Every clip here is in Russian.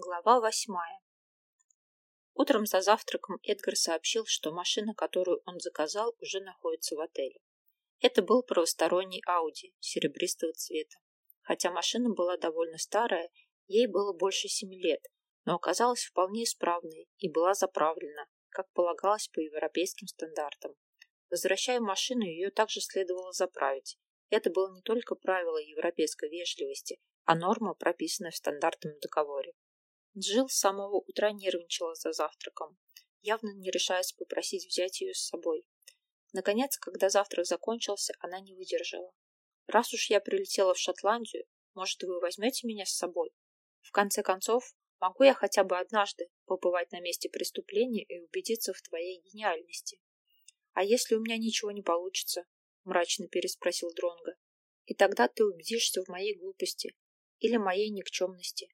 Глава восьмая. Утром за завтраком Эдгар сообщил, что машина, которую он заказал, уже находится в отеле. Это был правосторонний Ауди серебристого цвета. Хотя машина была довольно старая, ей было больше семи лет, но оказалась вполне исправной и была заправлена, как полагалось по европейским стандартам. Возвращая машину, ее также следовало заправить. Это было не только правило европейской вежливости, а норма, прописанная в стандартном договоре. Джилл с самого утра нервничала за завтраком, явно не решаясь попросить взять ее с собой. Наконец, когда завтрак закончился, она не выдержала. «Раз уж я прилетела в Шотландию, может, вы возьмете меня с собой? В конце концов, могу я хотя бы однажды побывать на месте преступления и убедиться в твоей гениальности?» «А если у меня ничего не получится?» – мрачно переспросил Дронго. «И тогда ты убедишься в моей глупости или моей никчемности.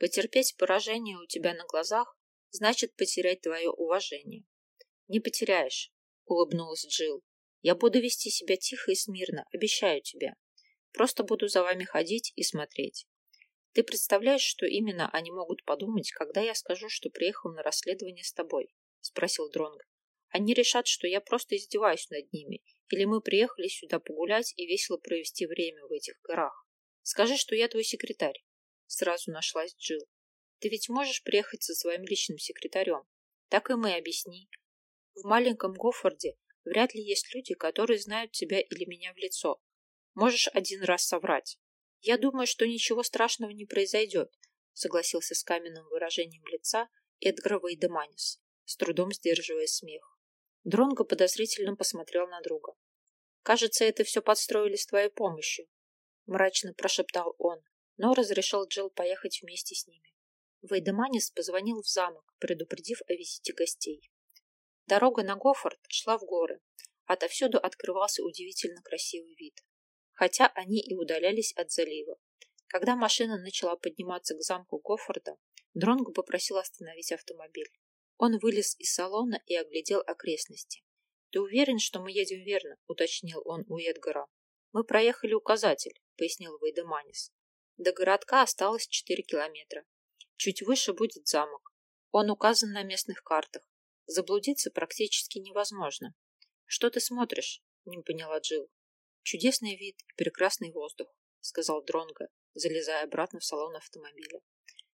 Потерпеть поражение у тебя на глазах значит потерять твое уважение. Не потеряешь, улыбнулась Джилл. Я буду вести себя тихо и смирно, обещаю тебе. Просто буду за вами ходить и смотреть. Ты представляешь, что именно они могут подумать, когда я скажу, что приехал на расследование с тобой? Спросил Дронго. Они решат, что я просто издеваюсь над ними, или мы приехали сюда погулять и весело провести время в этих горах. Скажи, что я твой секретарь. Сразу нашлась Джилл. Ты ведь можешь приехать со своим личным секретарем. Так и мы объясни. В маленьком Гофорде вряд ли есть люди, которые знают тебя или меня в лицо. Можешь один раз соврать. Я думаю, что ничего страшного не произойдет, согласился с каменным выражением лица Эдгар Вейдеманис, с трудом сдерживая смех. Дронго подозрительно посмотрел на друга. «Кажется, это все подстроили с твоей помощью», — мрачно прошептал он но разрешил Джилл поехать вместе с ними. Вейдеманис позвонил в замок, предупредив о визите гостей. Дорога на Гофорд шла в горы. Отовсюду открывался удивительно красивый вид. Хотя они и удалялись от залива. Когда машина начала подниматься к замку Гофорда, Дронго попросил остановить автомобиль. Он вылез из салона и оглядел окрестности. «Ты уверен, что мы едем верно?» – уточнил он у Эдгара. «Мы проехали указатель», – пояснил Вейдеманис. До городка осталось 4 километра. Чуть выше будет замок. Он указан на местных картах. Заблудиться практически невозможно. Что ты смотришь? Не поняла Джилл. Чудесный вид и прекрасный воздух, сказал Дронго, залезая обратно в салон автомобиля.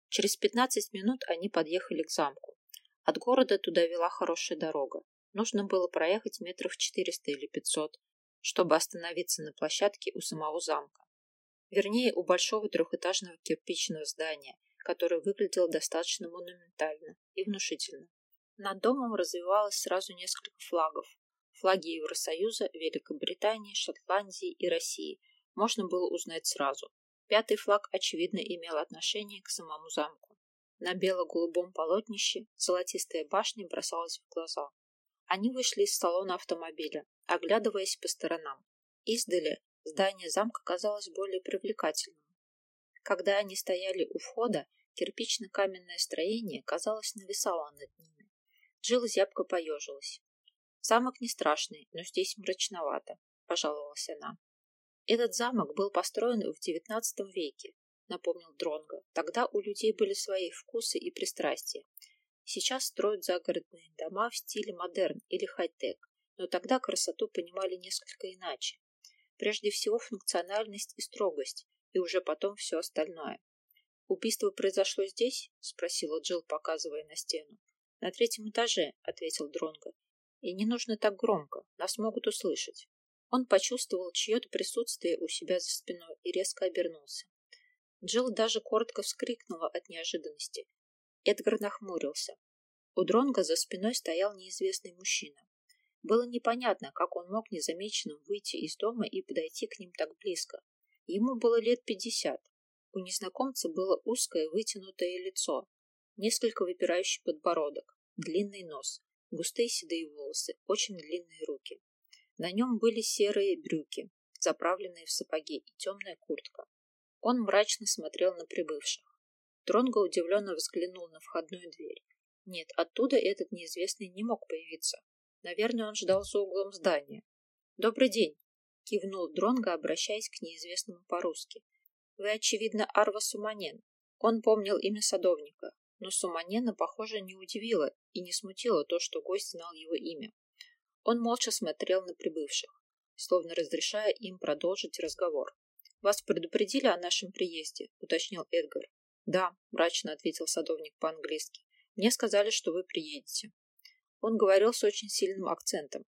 Через 15 минут они подъехали к замку. От города туда вела хорошая дорога. Нужно было проехать метров 400 или 500, чтобы остановиться на площадке у самого замка. Вернее, у большого трехэтажного кирпичного здания, которое выглядело достаточно монументально и внушительно. Над домом развивалось сразу несколько флагов. Флаги Евросоюза, Великобритании, Шотландии и России можно было узнать сразу. Пятый флаг, очевидно, имел отношение к самому замку. На бело-голубом полотнище золотистая башня бросалась в глаза. Они вышли из салона автомобиля, оглядываясь по сторонам. Издали Здание замка казалось более привлекательным. Когда они стояли у входа, кирпично-каменное строение, казалось, нависало над ними. Джилл зябко поежилась. Замок не страшный, но здесь мрачновато, пожаловалась она. Этот замок был построен в XIX веке, напомнил Дронго. Тогда у людей были свои вкусы и пристрастия. Сейчас строят загородные дома в стиле модерн или хай-тек, но тогда красоту понимали несколько иначе. Прежде всего функциональность и строгость, и уже потом все остальное. «Убийство произошло здесь?» – спросила Джилл, показывая на стену. «На третьем этаже», – ответил Дронго. «И не нужно так громко, нас могут услышать». Он почувствовал чье-то присутствие у себя за спиной и резко обернулся. Джилл даже коротко вскрикнула от неожиданности. Эдгар нахмурился. У Дронга за спиной стоял неизвестный мужчина. Было непонятно, как он мог незамеченным выйти из дома и подойти к ним так близко. Ему было лет пятьдесят. У незнакомца было узкое вытянутое лицо, несколько выпирающий подбородок, длинный нос, густые седые волосы, очень длинные руки. На нем были серые брюки, заправленные в сапоги, и темная куртка. Он мрачно смотрел на прибывших. Тронго удивленно взглянул на входную дверь. Нет, оттуда этот неизвестный не мог появиться. Наверное, он ждал за углом здания. «Добрый день!» — кивнул Дронго, обращаясь к неизвестному по-русски. «Вы, очевидно, Арва Суманен». Он помнил имя садовника, но Суманена, похоже, не удивило и не смутило то, что гость знал его имя. Он молча смотрел на прибывших, словно разрешая им продолжить разговор. «Вас предупредили о нашем приезде?» — уточнил Эдгар. «Да», — мрачно ответил садовник по-английски. «Мне сказали, что вы приедете». Он говорил с очень сильным акцентом.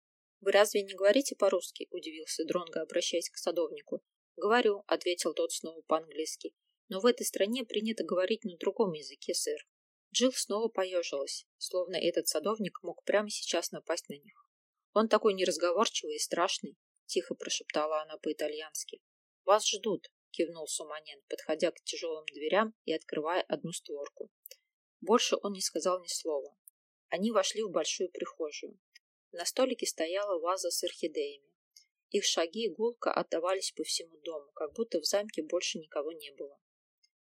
«Вы разве не говорите по-русски?» — удивился Дронго, обращаясь к садовнику. «Говорю», — ответил тот снова по-английски. «Но в этой стране принято говорить на другом языке, сэр». Джилл снова поежилась, словно этот садовник мог прямо сейчас напасть на них. «Он такой неразговорчивый и страшный», — тихо прошептала она по-итальянски. «Вас ждут», — кивнул Суманен, подходя к тяжелым дверям и открывая одну створку. Больше он не сказал ни слова. Они вошли в большую прихожую. На столике стояла ваза с орхидеями. Их шаги гулко отдавались по всему дому, как будто в замке больше никого не было.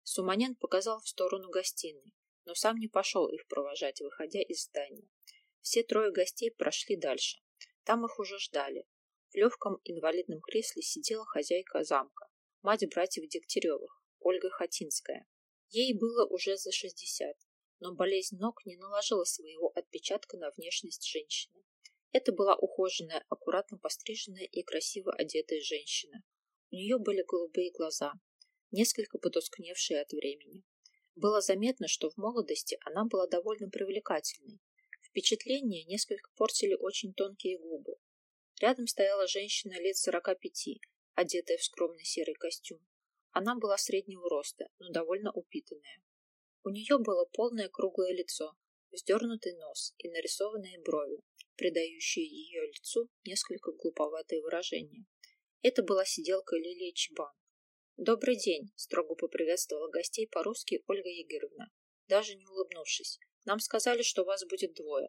Суманен показал в сторону гостиной, но сам не пошел их провожать, выходя из здания. Все трое гостей прошли дальше. Там их уже ждали. В легком инвалидном кресле сидела хозяйка замка, мать братьев Дегтяревых, Ольга Хатинская. Ей было уже за шестьдесят, но болезнь ног не наложила своего отпечатка на внешность женщины. Это была ухоженная, аккуратно постриженная и красиво одетая женщина. У нее были голубые глаза, несколько потускневшие от времени. Было заметно, что в молодости она была довольно привлекательной. Впечатление несколько портили очень тонкие губы. Рядом стояла женщина лет сорока пяти, одетая в скромный серый костюм. Она была среднего роста, но довольно упитанная. У нее было полное круглое лицо, вздернутый нос и нарисованные брови, придающие ее лицу несколько глуповатое выражение. Это была сиделка Лилия Чебан, «Добрый день», — строго поприветствовала гостей по-русски Ольга Игоревна, даже не улыбнувшись. «Нам сказали, что вас будет двое».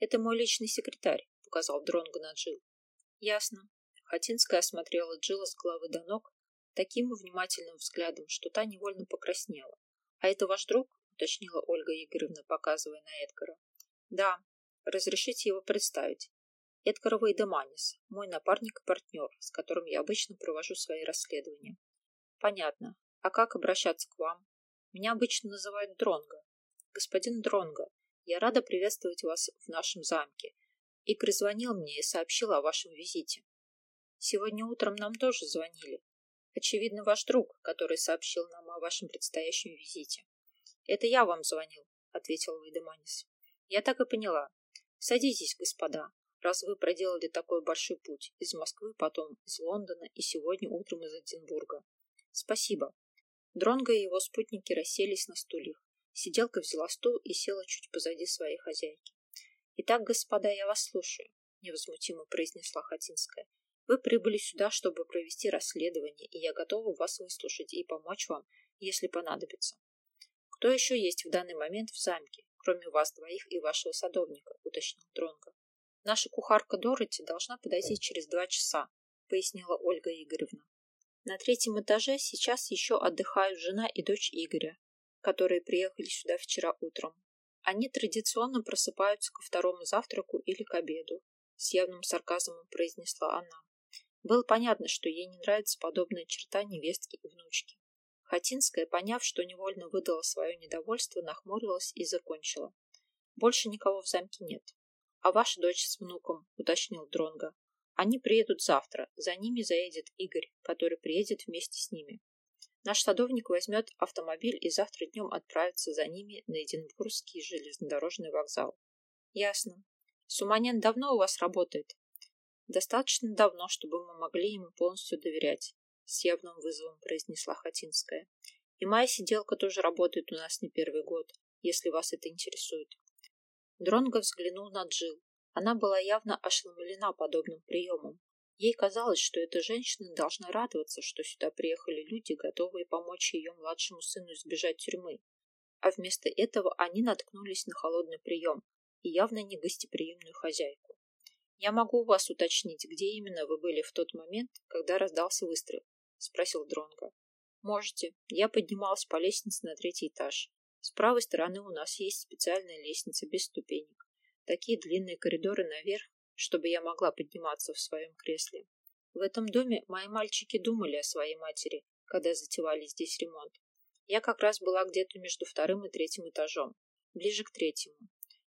«Это мой личный секретарь», — показал Дронго на Джил. «Ясно». Хатинская осмотрела Джилла с головы до ног таким внимательным взглядом, что та невольно покраснела. «А это ваш друг?» — уточнила Ольга Игоревна, показывая на Эдгара. «Да. Разрешите его представить. Эдгар Вейдеманис, мой напарник и партнер, с которым я обычно провожу свои расследования. Понятно. А как обращаться к вам? Меня обычно называют Дронго. Господин Дронго, я рада приветствовать вас в нашем замке. Игорь звонил мне и сообщил о вашем визите. Сегодня утром нам тоже звонили. Очевидно, ваш друг, который сообщил нам о вашем предстоящем визите. Это я вам звонил, ответил Вейдеманис. Я так и поняла. Садитесь, господа, раз вы проделали такой большой путь из Москвы, потом из Лондона и сегодня утром из Эдинбурга. Спасибо. Дронго и его спутники расселись на стульях. Сиделка взяла стул и села чуть позади своей хозяйки. «Итак, господа, я вас слушаю», — невозмутимо произнесла Хатинская. «Вы прибыли сюда, чтобы провести расследование, и я готова вас выслушать и помочь вам, если понадобится». «Кто еще есть в данный момент в замке, кроме вас двоих и вашего садовника?» — уточнил Дронго. «Наша кухарка Дороти должна подойти через два часа», — пояснила Ольга Игоревна. На третьем этаже сейчас еще отдыхают жена и дочь Игоря, которые приехали сюда вчера утром. Они традиционно просыпаются ко второму завтраку или к обеду, с явным сарказмом произнесла она. Было понятно, что ей не нравится подобная черта невестки и внучки. Хатинская, поняв, что невольно выдала свое недовольство, нахмурилась и закончила. Больше никого в замке нет. А ваша дочь с внуком, уточнил Дронга. Они приедут завтра. За ними заедет Игорь, который приедет вместе с ними. Наш садовник возьмет автомобиль и завтра днем отправится за ними на Эдинбургский железнодорожный вокзал. Ясно. Суманен давно у вас работает? Достаточно давно, чтобы мы могли ему полностью доверять, с явным вызовом произнесла Хатинская. И моя сиделка тоже работает у нас не первый год, если вас это интересует. Дронго взглянул на Джил, она была явно ошеломлена подобным приемом. Ей казалось, что эта женщина должна радоваться, что сюда приехали люди, готовые помочь ее младшему сыну избежать тюрьмы. А вместо этого они наткнулись на холодный прием и явно негостеприимную хозяйку. «Я могу у вас уточнить, где именно вы были в тот момент, когда раздался выстрел?» – спросил Дронго. «Можете. Я поднималась по лестнице на третий этаж. С правой стороны у нас есть специальная лестница без ступенек такие длинные коридоры наверх, чтобы я могла подниматься в своем кресле. В этом доме мои мальчики думали о своей матери, когда затевали здесь ремонт. Я как раз была где-то между вторым и третьим этажом, ближе к третьему.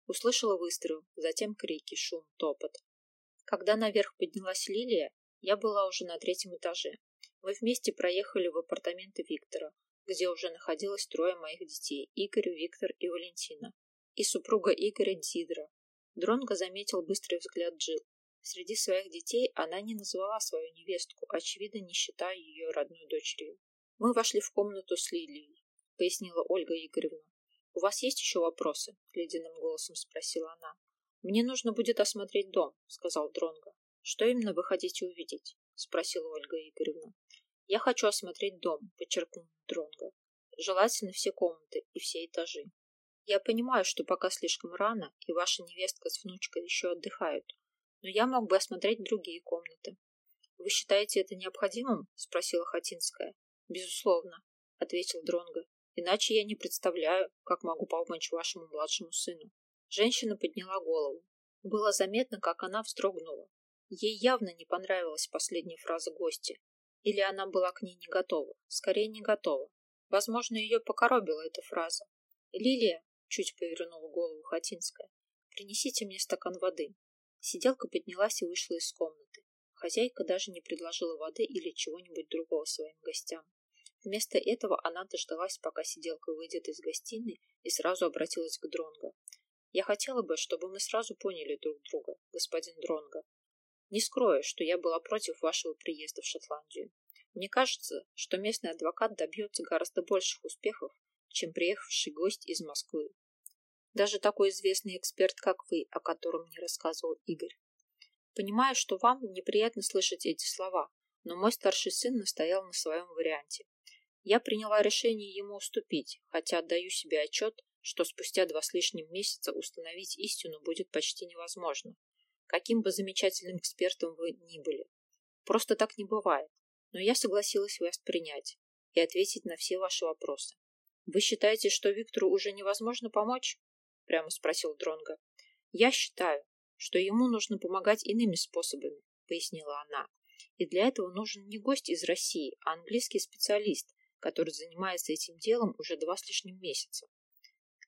Услышала выстрел, затем крики, шум, топот. Когда наверх поднялась Лилия, я была уже на третьем этаже. Мы вместе проехали в апартаменты Виктора, где уже находилось трое моих детей – Игорь, Виктор и Валентина. И супруга Игоря Дидра. Дронго заметил быстрый взгляд Джил. Среди своих детей она не назвала свою невестку, очевидно, не считая ее родной дочерью. Мы вошли в комнату с Лилией, пояснила Ольга Игоревна. У вас есть еще вопросы? ледяным голосом спросила она. Мне нужно будет осмотреть дом, сказал Дронго. Что именно вы хотите увидеть? спросила Ольга Игоревна. Я хочу осмотреть дом, подчеркнул Дронго. Желательно все комнаты и все этажи. Я понимаю, что пока слишком рано, и ваша невестка с внучкой еще отдыхают, но я мог бы осмотреть другие комнаты. Вы считаете это необходимым? спросила Хатинская. Безусловно, ответил Дронго. Иначе я не представляю, как могу помочь вашему младшему сыну. Женщина подняла голову. Было заметно, как она вздрогнула. Ей явно не понравилась последняя фраза гостя. Или она была к ней не готова. Скорее, не готова. Возможно, ее покоробила эта фраза. «Лилия», — чуть повернула голову Хатинская, — «принесите мне стакан воды». Сиделка поднялась и вышла из комнаты. Хозяйка даже не предложила воды или чего-нибудь другого своим гостям. Вместо этого она дождалась, пока сиделка выйдет из гостиной, и сразу обратилась к Дронго. «Я хотела бы, чтобы мы сразу поняли друг друга, господин Дронго. Не скрою, что я была против вашего приезда в Шотландию. Мне кажется, что местный адвокат добьется гораздо больших успехов, чем приехавший гость из Москвы. Даже такой известный эксперт, как вы, о котором мне рассказывал Игорь. Понимаю, что вам неприятно слышать эти слова, но мой старший сын настоял на своем варианте. Я приняла решение ему уступить, хотя отдаю себе отчет, что спустя два с лишним месяца установить истину будет почти невозможно, каким бы замечательным экспертом вы ни были. Просто так не бывает, но я согласилась вас принять и ответить на все ваши вопросы. Вы считаете, что Виктору уже невозможно помочь? прямо спросил Дронга. Я считаю, что ему нужно помогать иными способами, пояснила она. И для этого нужен не гость из России, а английский специалист, который занимается этим делом уже два с лишним месяца.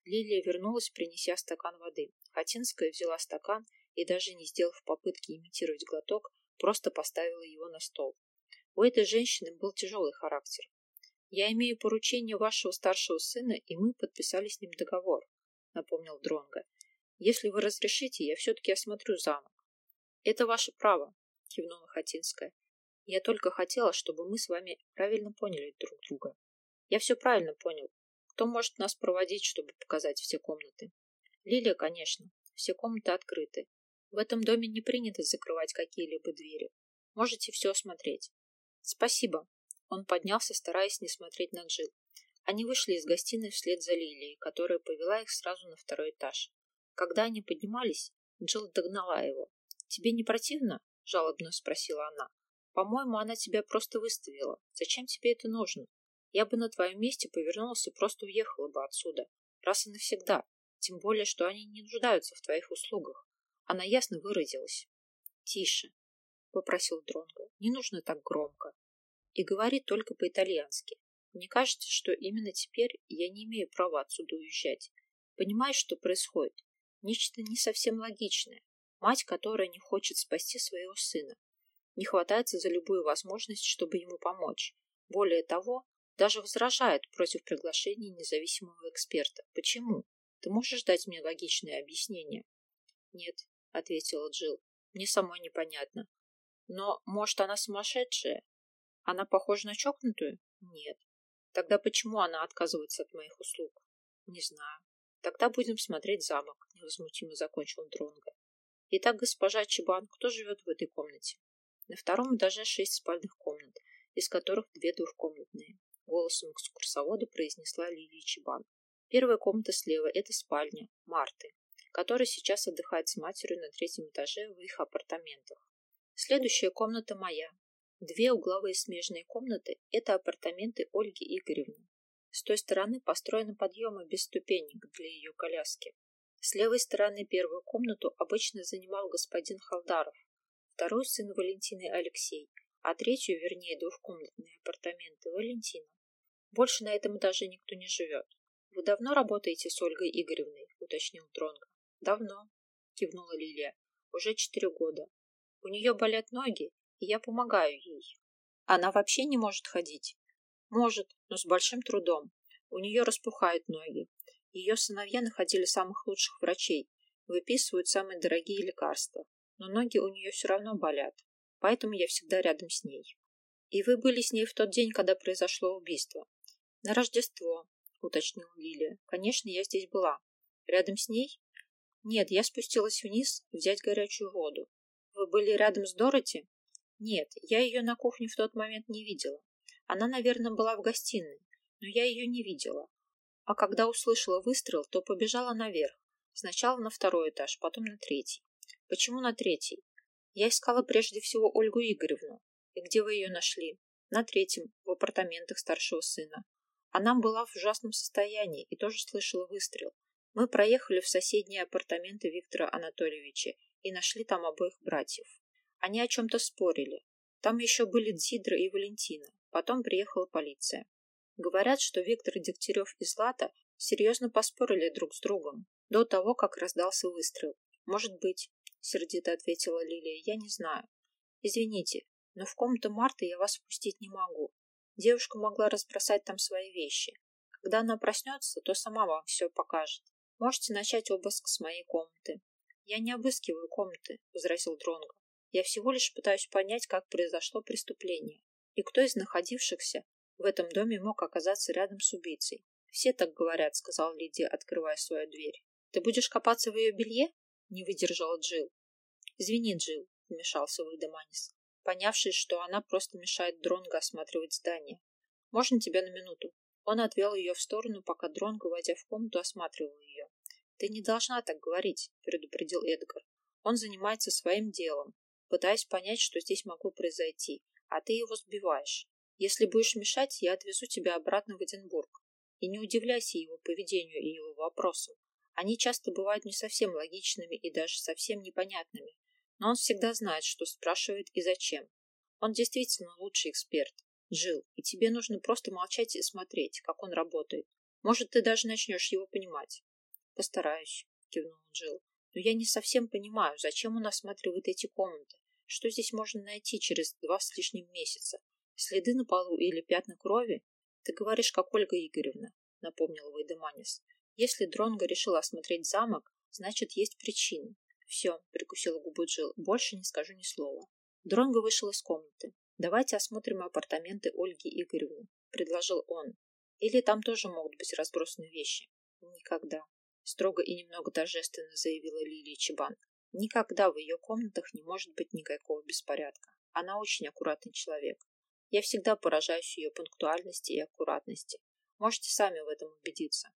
Лилия вернулась, принеся стакан воды. Хатинская взяла стакан и, даже не сделав попытки имитировать глоток, просто поставила его на стол. У этой женщины был тяжелый характер. Я имею поручение вашего старшего сына, и мы подписали с ним договор напомнил Дронга. Если вы разрешите, я все-таки осмотрю замок. Это ваше право, кивнула Хатинская. Я только хотела, чтобы мы с вами правильно поняли друг друга. Я все правильно понял. Кто может нас проводить, чтобы показать все комнаты? Лилия, конечно. Все комнаты открыты. В этом доме не принято закрывать какие-либо двери. Можете все осмотреть. Спасибо. Он поднялся, стараясь не смотреть на Джил. Они вышли из гостиной вслед за Лилией, которая повела их сразу на второй этаж. Когда они поднимались, Джилл догнала его. «Тебе не противно?» – жалобно спросила она. «По-моему, она тебя просто выставила. Зачем тебе это нужно? Я бы на твоем месте повернулась и просто уехала бы отсюда. Раз и навсегда. Тем более, что они не нуждаются в твоих услугах. Она ясно выразилась. «Тише», — попросил Дронго. «Не нужно так громко. И говори только по-итальянски. Мне кажется, что именно теперь я не имею права отсюда уезжать. Понимаешь, что происходит? Нечто не совсем логичное. Мать, которая не хочет спасти своего сына. Не хватается за любую возможность, чтобы ему помочь. Более того, даже возражает против приглашения независимого эксперта. Почему? Ты можешь дать мне логичное объяснение? Нет, ответила Джилл. Мне самой непонятно. Но, может, она сумасшедшая? Она похожа на чокнутую? Нет. Тогда почему она отказывается от моих услуг? Не знаю. Тогда будем смотреть замок, невозмутимо закончил Дронго. Итак, госпожа Чебан, кто живет в этой комнате? На втором этаже шесть спальных комнат, из которых две двухкомнатные. Голосом экскурсовода произнесла Лилия Чебан. Первая комната слева – это спальня Марты, которая сейчас отдыхает с матерью на третьем этаже в их апартаментах. Следующая комната моя, Две угловые смежные комнаты – это апартаменты Ольги Игоревны. С той стороны построены подъемы без ступенек для ее коляски. С левой стороны первую комнату обычно занимал господин Халдаров, второй сын Валентины Алексей, а третью, вернее, двухкомнатные апартаменты Валентина. Больше на этом этаже никто не живет. Вы давно работаете с Ольгой Игоревной? уточнил Дронго. Давно, кивнула Лилия. Уже четыре года. У нее болят ноги, и я помогаю ей. Она вообще не может ходить? Может, но с большим трудом. У нее распухают ноги. Ее сыновья находили самых лучших врачей, выписывают самые дорогие лекарства. Но ноги у нее все равно болят, поэтому я всегда рядом с ней. И вы были с ней в тот день, когда произошло убийство? На Рождество, уточнила Лилия. Конечно, я здесь была. Рядом с ней? Нет, я спустилась вниз взять горячую воду. Вы были рядом с Дороти? Нет, я ее на кухне в тот момент не видела. Она, наверное, была в гостиной, но я ее не видела. А когда услышала выстрел, то побежала наверх. Сначала на второй этаж, потом на третий. Почему на третий? Я искала прежде всего Ольгу Игоревну. И где вы ее нашли? На третьем, в апартаментах старшего сына. Она была в ужасном состоянии и тоже слышала выстрел. Мы проехали в соседние апартаменты Виктора Анатольевича и нашли там обоих братьев. Они о чем-то спорили. Там еще были Дзидра и Валентина. Потом приехала полиция. Говорят, что Виктор Дегтярев и Злата серьезно поспорили друг с другом до того, как раздался выстрел. Может быть, сердито ответила Лилия, я не знаю. Извините, но в комнату Марты я вас впустить не могу. Девушка могла разбросать там свои вещи. Когда она проснется, то сама вам все покажет. Можете начать обыск с моей комнаты. Я не обыскиваю комнаты, возразил Дронго. Я всего лишь пытаюсь понять, как произошло преступление и кто из находившихся в этом доме мог оказаться рядом с убийцей. Все так говорят, сказал Лидия, открывая свою дверь. Ты будешь копаться в ее белье? Не выдержала Джил. Извини, Джил, вмешался Вальдеманис, понявший, что она просто мешает Дронго осматривать здание. Можно тебя на минуту? Он отвел ее в сторону, пока Дронго, войдя в комнату, осматривал ее. Ты не должна так говорить, предупредил Эдгар. Он занимается своим делом, пытаясь понять, что здесь могло произойти, а ты его сбиваешь. Если будешь мешать, я отвезу тебя обратно в Эдинбург. И не удивляйся его поведению и его вопросам. Они часто бывают не совсем логичными и даже совсем непонятными, но он всегда знает, что спрашивает и зачем. Он действительно лучший эксперт. Джил, и тебе нужно просто молчать и смотреть, как он работает. Может, ты даже начнешь его понимать. Постараюсь, кивнул Джил. Но я не совсем понимаю, зачем он осматривает эти комнаты. Что здесь можно найти через два с лишним месяца? Следы на полу или пятна крови? Ты говоришь, как Ольга Игоревна, напомнил Вайдеманис. Если Дронго решил осмотреть замок, значит, есть причины. Все, прикусила губу Джил, больше не скажу ни слова. Дронго вышел из комнаты. Давайте осмотрим апартаменты Ольги Игоревны, предложил он. Или там тоже могут быть разбросаны вещи? Никогда. Строго и немного торжественно заявила Лилия Чебан. Никогда в ее комнатах не может быть никакого беспорядка. Она очень аккуратный человек. Я всегда поражаюсь ее пунктуальности и аккуратности. Можете сами в этом убедиться.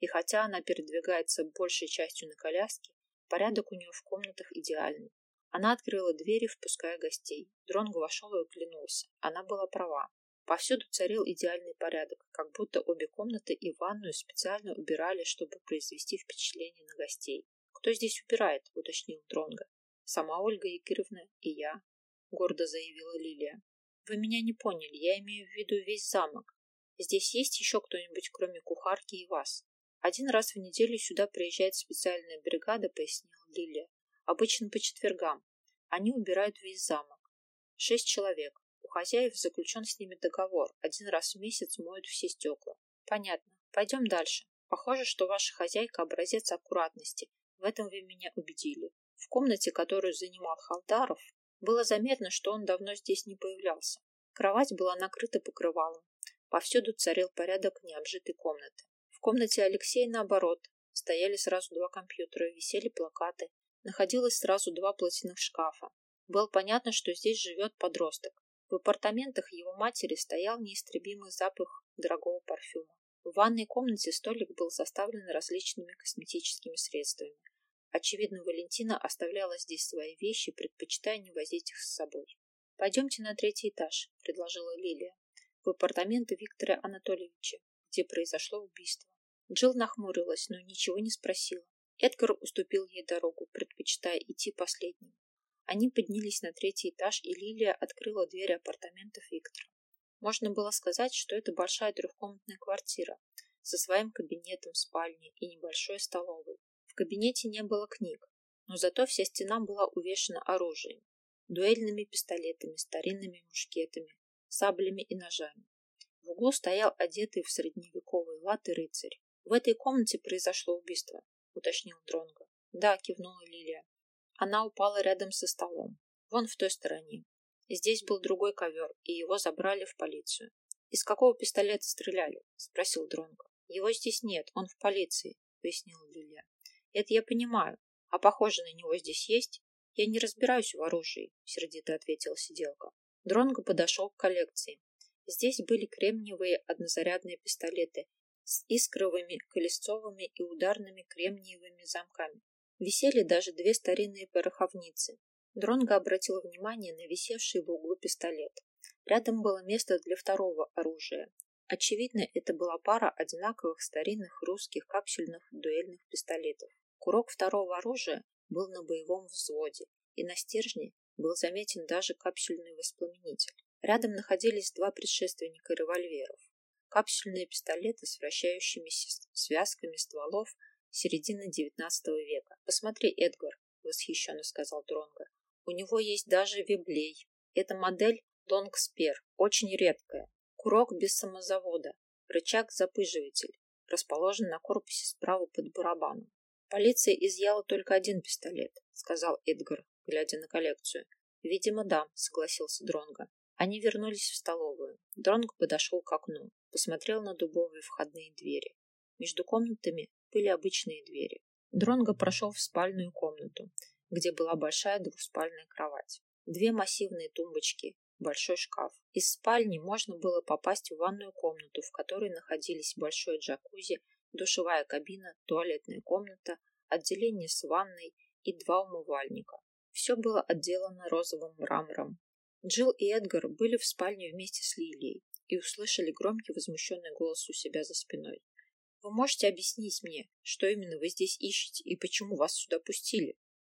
И хотя она передвигается большей частью на коляске, порядок у нее в комнатах идеальный. Она открыла двери, впуская гостей. Дронго вошел и оглянулся. Она была права. Повсюду царил идеальный порядок, как будто обе комнаты и ванную специально убирали, чтобы произвести впечатление на гостей. «Кто здесь убирает?» — уточнил Дронго. «Сама Ольга Игоревна и я», — гордо заявила Лилия. «Вы меня не поняли, я имею в виду весь замок. Здесь есть еще кто-нибудь, кроме кухарки и вас?» «Один раз в неделю сюда приезжает специальная бригада», — пояснила Лилия. «Обычно по четвергам. Они убирают весь замок. Шесть человек. У хозяев заключен с ними договор. Один раз в месяц моют все стекла. Понятно. Пойдем дальше. Похоже, что ваша хозяйка образец аккуратности в этом вы меня убедили. В комнате, которую занимал Халдаров, было заметно, что он давно здесь не появлялся. Кровать была накрыта покрывалом. Повсюду царил порядок необжитой комнаты. В комнате Алексея, наоборот, стояли сразу два компьютера, висели плакаты, находилось сразу два платяных шкафа. Было понятно, что здесь живет подросток. В апартаментах его матери стоял неистребимый запах дорогого парфюма. В ванной комнате столик был заставлен различными косметическими средствами. Очевидно, Валентина оставляла здесь свои вещи, предпочитая не возить их с собой. «Пойдемте на третий этаж», — предложила Лилия, в апартаменты Виктора Анатольевича, где произошло убийство. Джилл нахмурилась, но ничего не спросила. Эдгар уступил ей дорогу, предпочитая идти последним. Они поднялись на третий этаж, и Лилия открыла дверь апартаментов Виктора. Можно было сказать, что это большая трехкомнатная квартира со своим кабинетом, спальней и небольшой столовой. В кабинете не было книг, но зато вся стена была увешана оружием, дуэльными пистолетами, старинными мушкетами, саблями и ножами. В углу стоял одетый в средневековые латы рыцарь. В этой комнате произошло убийство, уточнил Дронго. Да, кивнула Лилия. Она упала рядом со столом. Вон в той стороне. Здесь был другой ковер, и его забрали в полицию. Из какого пистолета стреляли? Спросил Дронго. Его здесь нет, он в полиции, пояснила Лилия. Это я понимаю. А похоже на него здесь есть? Я не разбираюсь в оружии, сердито ответила сиделка. Дронго подошел к коллекции. Здесь были кремниевые однозарядные пистолеты с искровыми, колесцовыми и ударными кремниевыми замками. Висели даже две старинные пороховницы. Дронго обратил внимание на висевший в углу пистолет. Рядом было место для второго оружия. Очевидно, это была пара одинаковых старинных русских капсюльных дуэльных пистолетов. Курок второго оружия был на боевом взводе, и на стержне был заметен даже капсюльный воспламенитель. Рядом находились два предшественника револьверов. Капсюльные пистолеты с вращающимися связками стволов середины XIX века. «Посмотри, Эдгар», — восхищенно сказал Дронго. «У него есть даже виблей. Эта модель Лонгспер, очень редкая. Курок без самозавода, рычаг-запыживатель, расположен на корпусе справа под барабаном. Полиция изъяла только один пистолет, сказал Эдгар, глядя на коллекцию. Видимо, да, согласился Дронго. Они вернулись в столовую. Дронго подошел к окну, посмотрел на дубовые входные двери. Между комнатами были обычные двери. Дронго прошел в спальную комнату, где была большая двуспальная кровать. Две массивные тумбочки, большой шкаф. Из спальни можно было попасть в ванную комнату, в которой находились большой джакузи, душевая кабина, туалетная комната, отделение с ванной и два умывальника. Все было отделано розовым мрамором, Джилл и Эдгар были в спальне вместе с Лилией и услышали громкий возмущенный голос у себя за спиной. «Вы можете объяснить мне, что именно вы здесь ищете и почему вас сюда пустили?»